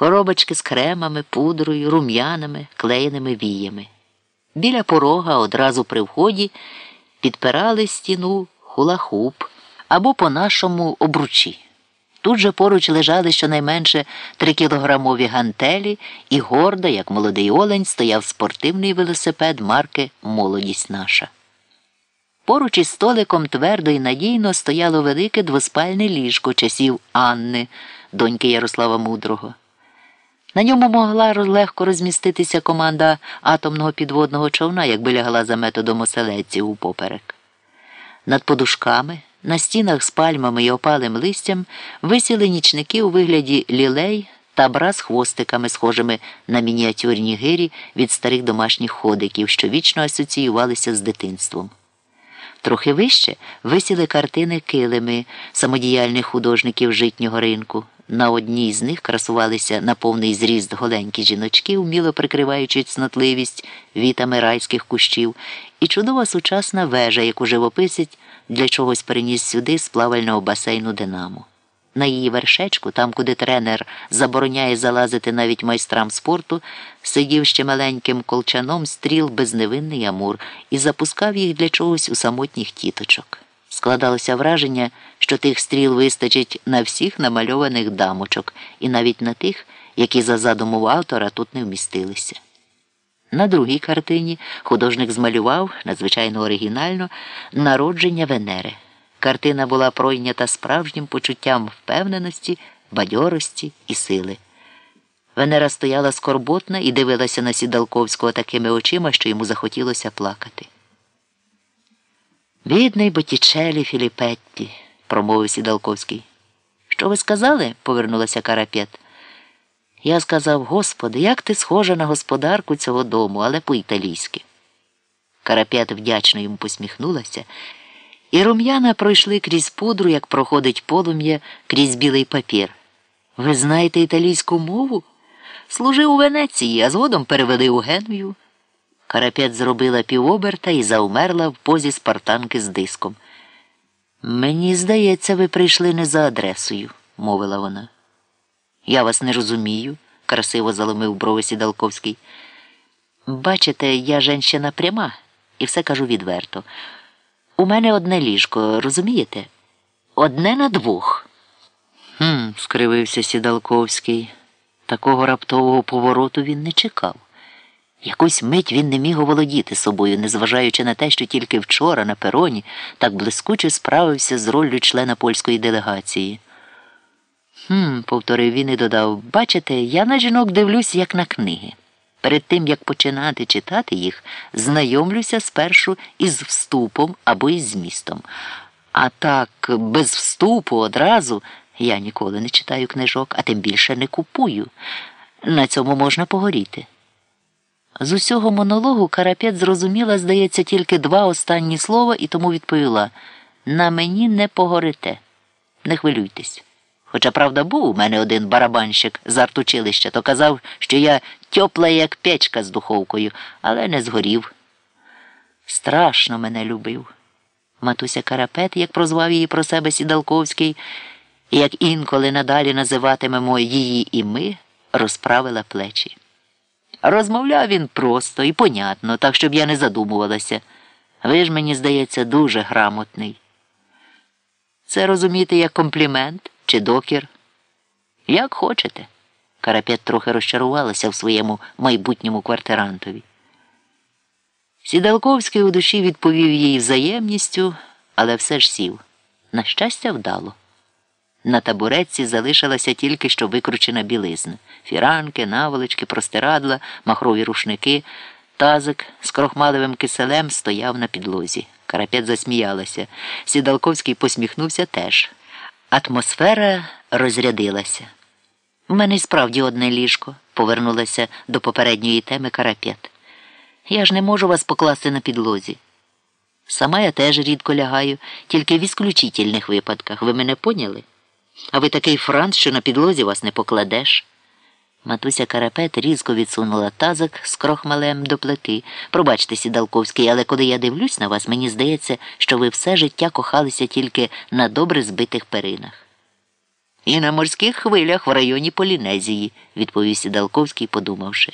коробочки з кремами, пудрою, рум'янами, клеєними віями. Біля порога одразу при вході підпирали стіну хулахуп або по-нашому обручі. Тут же поруч лежали щонайменше трикілограмові гантелі, і гордо, як молодий олень, стояв спортивний велосипед марки Молодість наша. Поруч із столиком твердо і надійно стояло велике двоспальне ліжко часів Анни, доньки Ярослава Мудрого. На ньому могла легко розміститися команда атомного підводного човна, якби лягла за методом оселедців упоперек. Над подушками, на стінах з пальмами і опалим листям висіли нічники у вигляді лілей та бра з хвостиками, схожими на мініатюрні гирі від старих домашніх ходиків, що вічно асоціювалися з дитинством. Трохи вище висіли картини килими самодіяльних художників житнього ринку. На одній з них красувалися на повний зріст голенькі жіночки, вміло прикриваючи цнотливість вітами райських кущів, і чудова сучасна вежа, яку живописець для чогось переніс сюди з плавального басейну Динамо. На її вершечку, там, куди тренер забороняє залазити навіть майстрам спорту, сидів ще маленьким колчаном стріл безневинний Амур і запускав їх для чогось у самотніх тіточок. Складалося враження, що тих стріл вистачить на всіх намальованих дамочок і навіть на тих, які за задуму автора тут не вмістилися. На другій картині художник змалював надзвичайно оригінально народження Венери. Картина була пройнята справжнім почуттям впевненості, бадьорості і сили. Венера стояла скорботна і дивилася на Сідалковського такими очима, що йому захотілося плакати. Бідний Ботічелі Філіпетті, промовив Сідалковський. Що ви сказали? повернулася Карапет. Я сказав, Господи, як ти схожа на господарку цього дому, але по-італійськи. Карапет вдячно йому посміхнулася, і рум'янець пройшов крізь пудру, як проходить полум'я крізь білий папір. Ви знаєте італійську мову? Служив у Венеції, а згодом перевели у Геною. Карапет зробила півоберта і заумерла в позі спартанки з диском. Мені здається, ви прийшли не за адресою, мовила вона. Я вас не розумію, красиво заломив брови Сідалковський. Бачите, я женщина пряма і все кажу відверто. У мене одне ліжко, розумієте? Одне на двох. Хм, скривився Сідалковський. Такого раптового повороту він не чекав. Якусь мить він не міг оволодіти собою, незважаючи на те, що тільки вчора на пероні так блискуче справився з роллю члена польської делегації. Хм, повторив він і додав, бачите, я на жінок дивлюсь, як на книги. Перед тим, як починати читати їх, знайомлюся спершу із вступом або із змістом. А так, без вступу одразу я ніколи не читаю книжок, а тим більше не купую. На цьому можна погоріти. З усього монологу Карапет зрозуміла, здається, тільки два останні слова і тому відповіла на мені не погорите, не хвилюйтесь. Хоча, правда, був у мене один барабанщик з артучилища, то казав, що я тьопла, як печка з духовкою, але не згорів. Страшно мене любив. Матуся Карапет, як прозвав її про себе Сідалковський, і як інколи надалі називатимемо її і ми, розправила плечі. Розмовляв він просто і понятно, так щоб я не задумувалася. Ви ж, мені здається, дуже грамотний. Це розумієте як комплімент чи докір? Як хочете. Карапет трохи розчарувалася в своєму майбутньому квартирантові. Сідалковський у душі відповів їй взаємністю, але все ж сів. На щастя, вдало. На табуретці залишилася тільки що викручена білизна фіранки, наволочки, простирадла, махрові рушники. Тазик з крохмаливим киселем стояв на підлозі. Карапет засміялася. Сідалковський посміхнувся теж. Атмосфера розрядилася. У мене й справді одне ліжко, повернулася до попередньої теми Карапет. Я ж не можу вас покласти на підлозі. Сама я теж рідко лягаю, тільки в ісключительних випадках. Ви мене поняли? А ви такий франц, що на підлозі вас не покладеш. Матуся Карапет різко відсунула тазик з крохмалем до плити. Пробачте, Сідалковський, але коли я дивлюсь на вас, мені здається, що ви все життя кохалися тільки на добре збитих перинах. І на морських хвилях в районі Полінезії, відповів Сідалковський, подумавши.